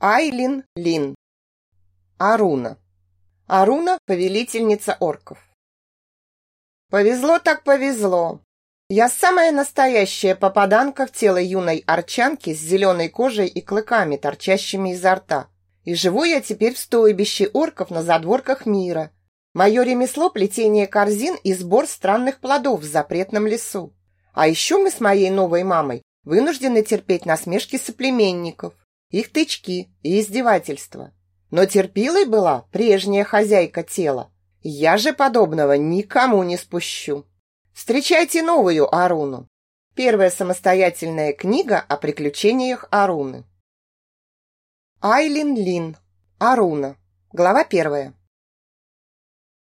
Айлин Лин. Аруна. Аруна – повелительница орков. Повезло так повезло. Я самая настоящая попаданка в тело юной арчанки с зеленой кожей и клыками, торчащими изо рта. И живу я теперь в стойбище орков на задворках мира. Мое ремесло – плетение корзин и сбор странных плодов в запретном лесу. А еще мы с моей новой мамой вынуждены терпеть насмешки соплеменников, их тычки и издевательства. Но терпилой была прежняя хозяйка тела. Я же подобного никому не спущу. Встречайте новую Аруну. Первая самостоятельная книга о приключениях Аруны. Айлин Лин. Аруна. Глава первая.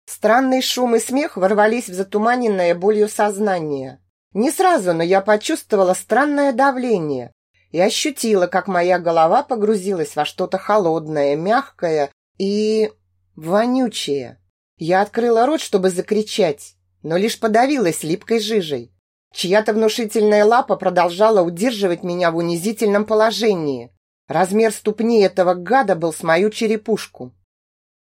Странный шум и смех ворвались в затуманенное болью сознание. Не сразу, но я почувствовала странное давление, и ощутила, как моя голова погрузилась во что-то холодное, мягкое и... вонючее. Я открыла рот, чтобы закричать, но лишь подавилась липкой жижей. Чья-то внушительная лапа продолжала удерживать меня в унизительном положении. Размер ступни этого гада был с мою черепушку.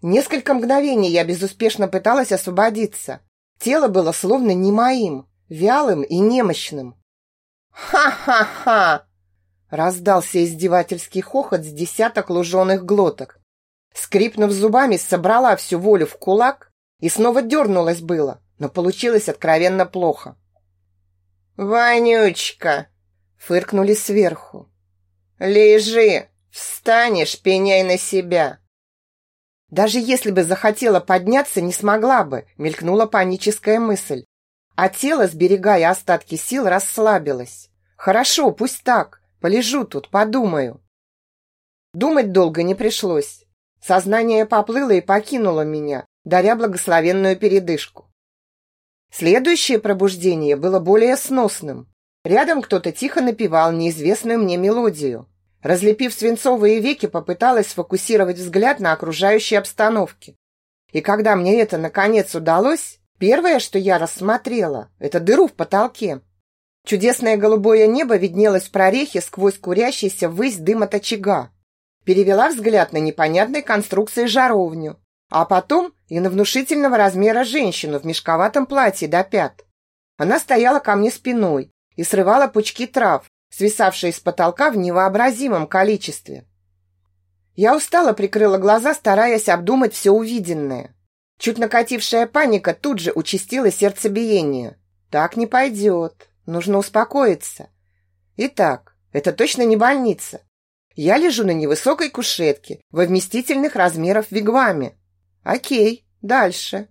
Несколько мгновений я безуспешно пыталась освободиться. Тело было словно не моим, вялым и немощным. «Ха-ха-ха!» Раздался издевательский хохот с десяток луженых глоток. Скрипнув зубами, собрала всю волю в кулак и снова дернулась было, но получилось откровенно плохо. «Вонючка!» — фыркнули сверху. «Лежи! Встанешь, пеняй на себя!» Даже если бы захотела подняться, не смогла бы, мелькнула паническая мысль. А тело, сберегая остатки сил, расслабилось. Хорошо, пусть так. Полежу тут, подумаю. Думать долго не пришлось. Сознание поплыло и покинуло меня, даря благословенную передышку. Следующее пробуждение было более сносным. Рядом кто-то тихо напевал неизвестную мне мелодию. Разлепив свинцовые веки, попыталась сфокусировать взгляд на окружающей обстановке. И когда мне это наконец удалось, первое, что я рассмотрела, это дыру в потолке. Чудесное голубое небо виднелось в прорехе сквозь курящийся ввысь дым от очага. Перевела взгляд на непонятной конструкции жаровню, а потом и на внушительного размера женщину в мешковатом платье до пят. Она стояла ко мне спиной и срывала пучки трав, свисавшие с потолка в невообразимом количестве. Я устало прикрыла глаза, стараясь обдумать все увиденное. Чуть накатившая паника тут же участила сердцебиение. Так не пойдет. Нужно успокоиться. Итак, это точно не больница. Я лежу на невысокой кушетке во вместительных размеров вигваме. Окей, дальше.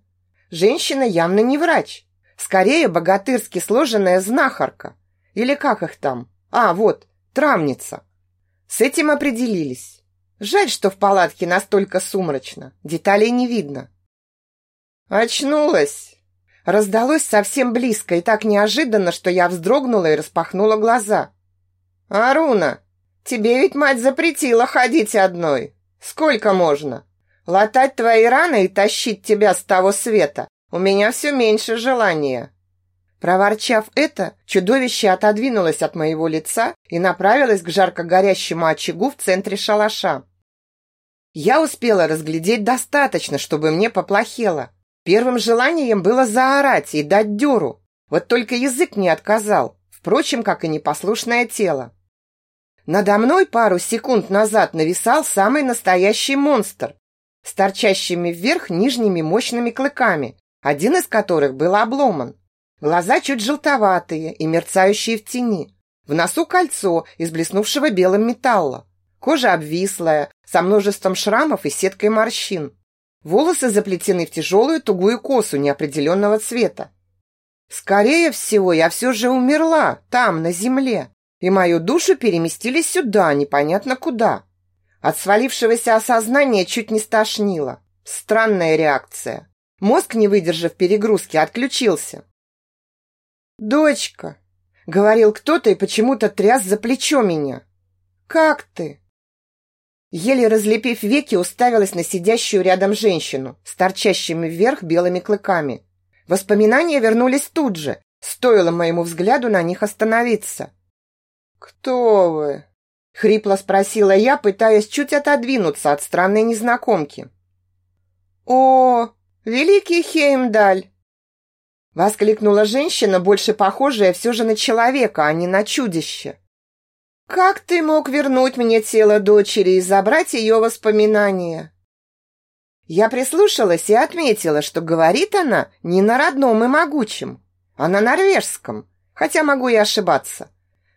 Женщина явно не врач. Скорее, богатырски сложенная знахарка. Или как их там? А, вот, травница. С этим определились. Жаль, что в палатке настолько сумрачно. Деталей не видно. Очнулась. Раздалось совсем близко и так неожиданно, что я вздрогнула и распахнула глаза. «Аруна, тебе ведь мать запретила ходить одной. Сколько можно? Латать твои раны и тащить тебя с того света? У меня все меньше желания». Проворчав это, чудовище отодвинулось от моего лица и направилось к жарко горящему очагу в центре шалаша. Я успела разглядеть достаточно, чтобы мне поплохело. Первым желанием было заорать и дать дёру. Вот только язык не отказал, впрочем, как и непослушное тело. Надо мной пару секунд назад нависал самый настоящий монстр с торчащими вверх нижними мощными клыками, один из которых был обломан. Глаза чуть желтоватые и мерцающие в тени. В носу кольцо из блеснувшего белым металла. Кожа обвислая, со множеством шрамов и сеткой морщин. Волосы заплетены в тяжелую тугую косу неопределенного цвета. Скорее всего, я все же умерла там, на земле, и мою душу переместили сюда, непонятно куда. От свалившегося осознания чуть не стошнило. Странная реакция. Мозг, не выдержав перегрузки, отключился. «Дочка!» — говорил кто-то и почему-то тряс за плечо меня. «Как ты?» Еле разлепив веки, уставилась на сидящую рядом женщину с торчащими вверх белыми клыками. Воспоминания вернулись тут же, стоило моему взгляду на них остановиться. «Кто вы?» Хрипло спросила я, пытаясь чуть отодвинуться от странной незнакомки. «О, великий Хеймдаль!» Воскликнула женщина, больше похожая все же на человека, а не на чудище. «Как ты мог вернуть мне тело дочери и забрать ее воспоминания?» Я прислушалась и отметила, что говорит она не на родном и могучем, а на норвежском, хотя могу и ошибаться.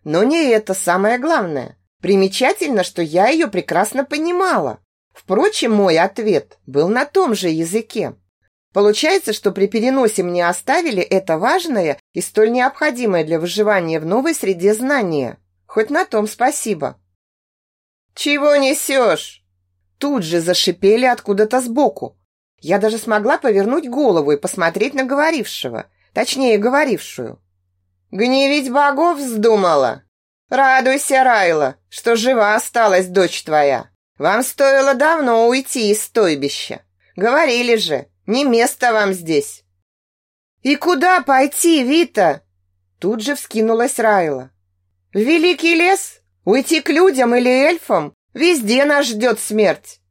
Но не это самое главное. Примечательно, что я ее прекрасно понимала. Впрочем, мой ответ был на том же языке. Получается, что при переносе мне оставили это важное и столь необходимое для выживания в новой среде знание. Хоть на том спасибо. «Чего несешь?» Тут же зашипели откуда-то сбоку. Я даже смогла повернуть голову и посмотреть на говорившего, точнее, говорившую. «Гневить богов вздумала? Радуйся, Райла, что жива осталась дочь твоя. Вам стоило давно уйти из стойбища. Говорили же, не место вам здесь. И куда пойти, Вита? Тут же вскинулась Райла. Великий лес? Уйти к людям или эльфам? Везде нас ждет смерть.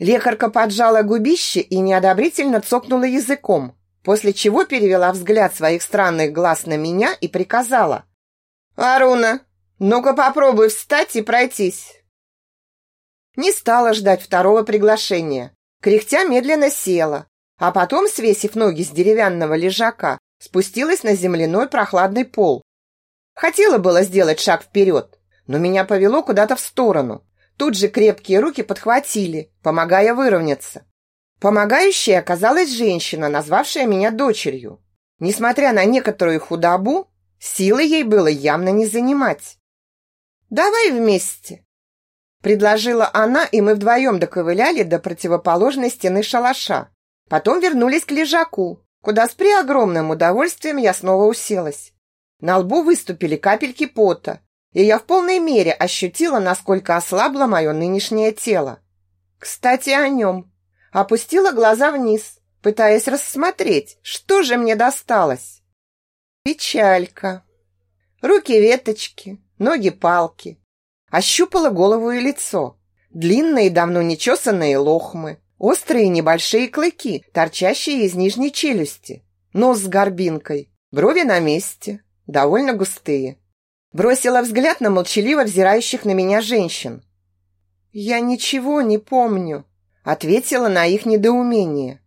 Лекарка поджала губище и неодобрительно цокнула языком, после чего перевела взгляд своих странных глаз на меня и приказала. «Аруна, ну-ка попробуй встать и пройтись». Не стала ждать второго приглашения. Кряхтя медленно села, а потом, свесив ноги с деревянного лежака, спустилась на земляной прохладный пол. Хотела было сделать шаг вперед, но меня повело куда-то в сторону. Тут же крепкие руки подхватили, помогая выровняться. Помогающей оказалась женщина, назвавшая меня дочерью. Несмотря на некоторую худобу, силы ей было явно не занимать. «Давай вместе», Предложила она, и мы вдвоем доковыляли до противоположной стены шалаша. Потом вернулись к лежаку, куда с преогромным удовольствием я снова уселась. На лбу выступили капельки пота, и я в полной мере ощутила, насколько ослабло мое нынешнее тело. Кстати, о нем. Опустила глаза вниз, пытаясь рассмотреть, что же мне досталось. Печалька. Руки веточки, ноги палки, Ощупала голову и лицо. Длинные, давно нечесанные лохмы, острые небольшие клыки, торчащие из нижней челюсти, нос с горбинкой, брови на месте, довольно густые. Бросила взгляд на молчаливо взирающих на меня женщин. «Я ничего не помню», — ответила на их недоумение.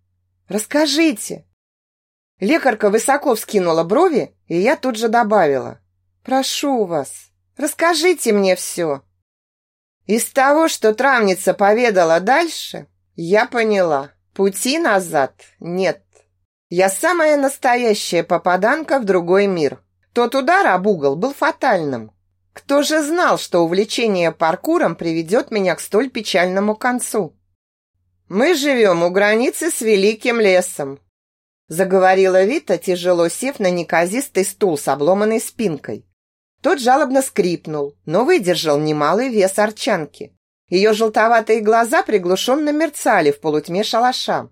«Расскажите». Лекарка высоко вскинула брови, и я тут же добавила. «Прошу вас». Расскажите мне все». Из того, что травница поведала дальше, я поняла, пути назад нет. Я самая настоящая попаданка в другой мир. Тот удар об угол был фатальным. Кто же знал, что увлечение паркуром приведет меня к столь печальному концу? Мы живем у границы с Великим лесом, заговорила Вита, тяжело сев на неказистый стул с обломанной спинкой. Тот жалобно скрипнул, но выдержал немалый вес арчанки. Ее желтоватые глаза приглушенно мерцали в полутьме шалаша.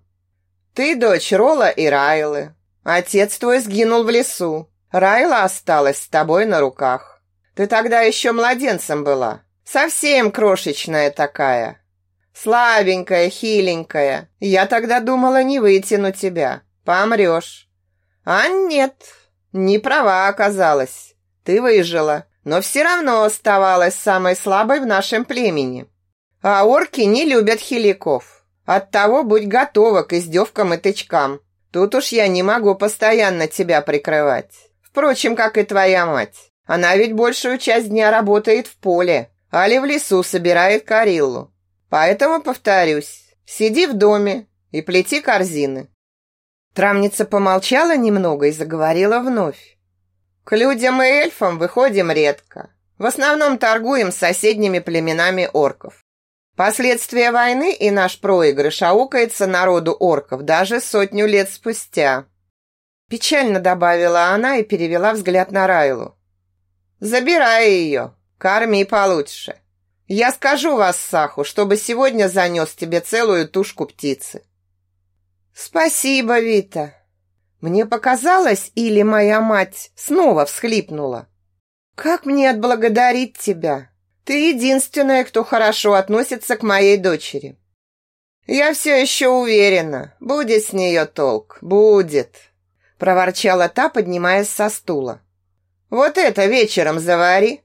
«Ты дочь Рола и Райлы. Отец твой сгинул в лесу. Райла осталась с тобой на руках. Ты тогда еще младенцем была. Совсем крошечная такая. Слабенькая, хиленькая. Я тогда думала, не вытяну тебя. Помрешь. А нет, не права оказалась. Ты выжила, но все равно оставалась самой слабой в нашем племени. А орки не любят хиликов. Оттого будь готова к издевкам и тычкам. Тут уж я не могу постоянно тебя прикрывать. Впрочем, как и твоя мать. Она ведь большую часть дня работает в поле, али в лесу собирает кариллу. Поэтому повторюсь, сиди в доме и плети корзины. Травница помолчала немного и заговорила вновь. К людям и эльфам выходим редко. В основном торгуем с соседними племенами орков. Последствия войны и наш проигрыш аукается народу орков даже сотню лет спустя. Печально добавила она и перевела взгляд на Райлу. Забирай ее, корми получше. Я скажу вас Саху, чтобы сегодня занес тебе целую тушку птицы. Спасибо, Вита. Мне показалось, или моя мать снова всхлипнула. «Как мне отблагодарить тебя? Ты единственная, кто хорошо относится к моей дочери. Я все еще уверена, будет с нее толк, будет, проворчала та, поднимаясь со стула. Вот это вечером завари.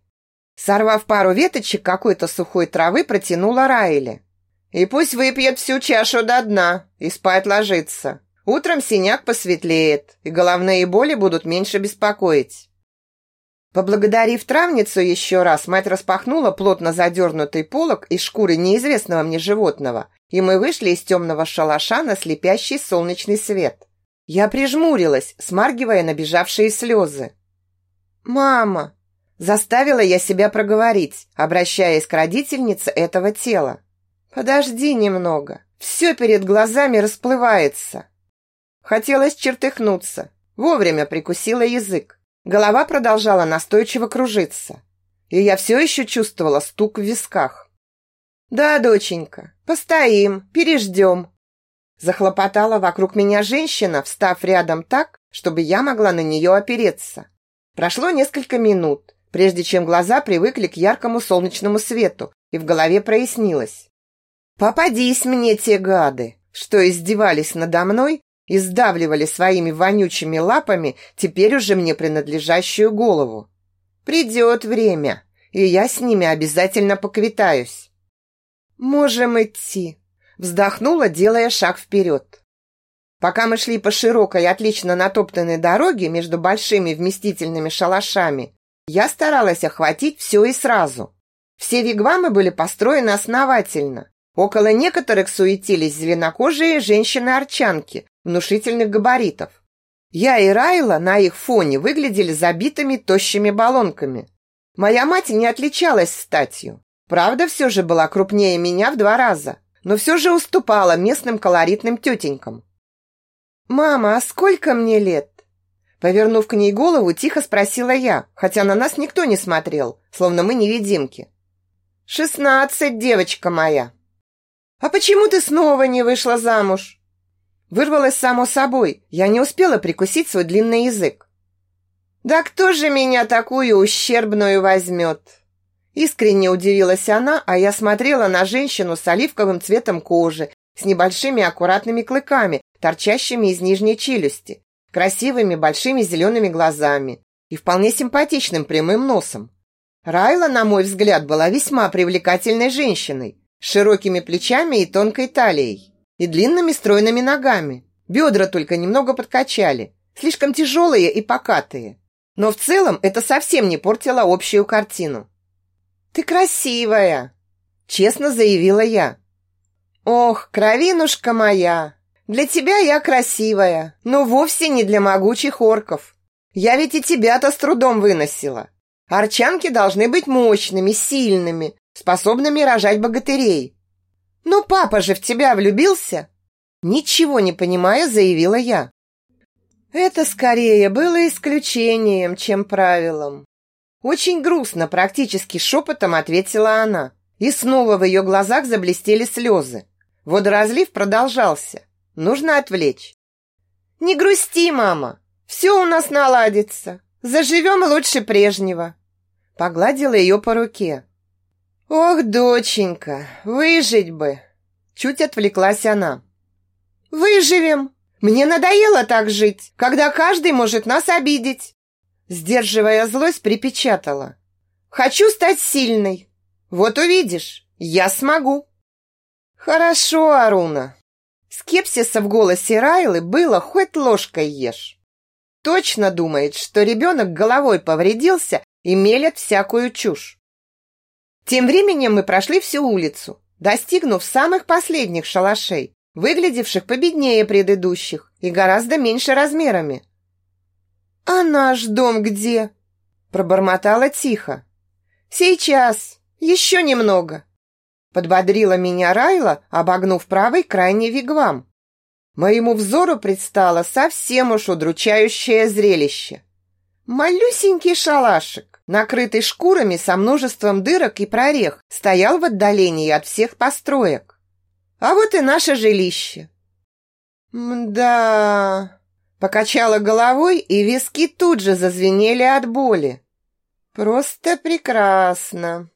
Сорвав пару веточек какой-то сухой травы, протянула Райли. И пусть выпьет всю чашу до дна и спать ложится. Утром синяк посветлеет, и головные боли будут меньше беспокоить. Поблагодарив травницу еще раз, мать распахнула плотно задернутый полог из шкуры неизвестного мне животного, и мы вышли из темного шалаша на слепящий солнечный свет. Я прижмурилась, смаргивая набежавшие слезы. «Мама!» Заставила я себя проговорить, обращаясь к родительнице этого тела. «Подожди немного. Все перед глазами расплывается». Хотелось чертыхнуться. Вовремя прикусила язык. Голова продолжала настойчиво кружиться. И я все еще чувствовала стук в висках. «Да, доченька, постоим, переждем». Захлопотала вокруг меня женщина, встав рядом так, чтобы я могла на нее опереться. Прошло несколько минут, прежде чем глаза привыкли к яркому солнечному свету, и в голове прояснилось. «Попадись мне те гады, что издевались надо мной и сдавливали своими вонючими лапами теперь уже мне принадлежащую голову. Придет время, и я с ними обязательно поквитаюсь. «Можем идти», — вздохнула, делая шаг вперед. Пока мы шли по широкой, отлично натоптанной дороге между большими вместительными шалашами, я старалась охватить все и сразу. Все вигвамы были построены основательно. Около некоторых суетились зеленокожие женщины-арчанки внушительных габаритов. Я и Райла на их фоне выглядели забитыми тощими баллонками. Моя мать не отличалась статью. Правда, все же была крупнее меня в два раза, но все же уступала местным колоритным тетенькам. «Мама, а сколько мне лет?» Повернув к ней голову, тихо спросила я, хотя на нас никто не смотрел, словно мы невидимки. «Шестнадцать, девочка моя!» «А почему ты снова не вышла замуж?» Вырвалось само собой, я не успела прикусить свой длинный язык. «Да кто же меня такую ущербную возьмет?» Искренне удивилась она, а я смотрела на женщину с оливковым цветом кожи, с небольшими аккуратными клыками, торчащими из нижней челюсти, красивыми большими зелеными глазами и вполне симпатичным прямым носом. Райла, на мой взгляд, была весьма привлекательной женщиной, широкими плечами и тонкой талией, и длинными стройными ногами. Бедра только немного подкачали, слишком тяжелые и покатые. Но в целом это совсем не портило общую картину. «Ты красивая!» – честно заявила я. «Ох, кровинушка моя! Для тебя я красивая, но вовсе не для могучих орков. Я ведь и тебя-то с трудом выносила. Арчанки должны быть мощными, сильными, способными рожать богатырей. Но папа же в тебя влюбился. Ничего не понимая, заявила я. Это скорее было исключением, чем правилом. Очень грустно, практически шепотом ответила она. И снова в ее глазах заблестели слезы. Водоразлив продолжался. Нужно отвлечь. «Не грусти, мама. Все у нас наладится. Заживем лучше прежнего». Погладила ее по руке. «Ох, доченька, выжить бы!» Чуть отвлеклась она. «Выживем! Мне надоело так жить, когда каждый может нас обидеть!» Сдерживая злость, припечатала. «Хочу стать сильной. Вот увидишь, я смогу!» «Хорошо, Аруна!» Скепсиса в голосе Райлы было хоть ложкой ешь. Точно думает, что ребенок головой повредился и мелет всякую чушь. Тем временем мы прошли всю улицу, достигнув самых последних шалашей, выглядевших победнее предыдущих и гораздо меньше размерами. «А наш дом где?» пробормотала тихо. «Сейчас, еще немного». Подбодрила меня Райла, обогнув правый крайний вигвам. Моему взору предстало совсем уж удручающее зрелище. Малюсенький шалашик, накрытый шкурами со множеством дырок и прорех, стоял в отдалении от всех построек. А вот и наше жилище. «Мда...» Покачала головой, и виски тут же зазвенели от боли. «Просто прекрасно!»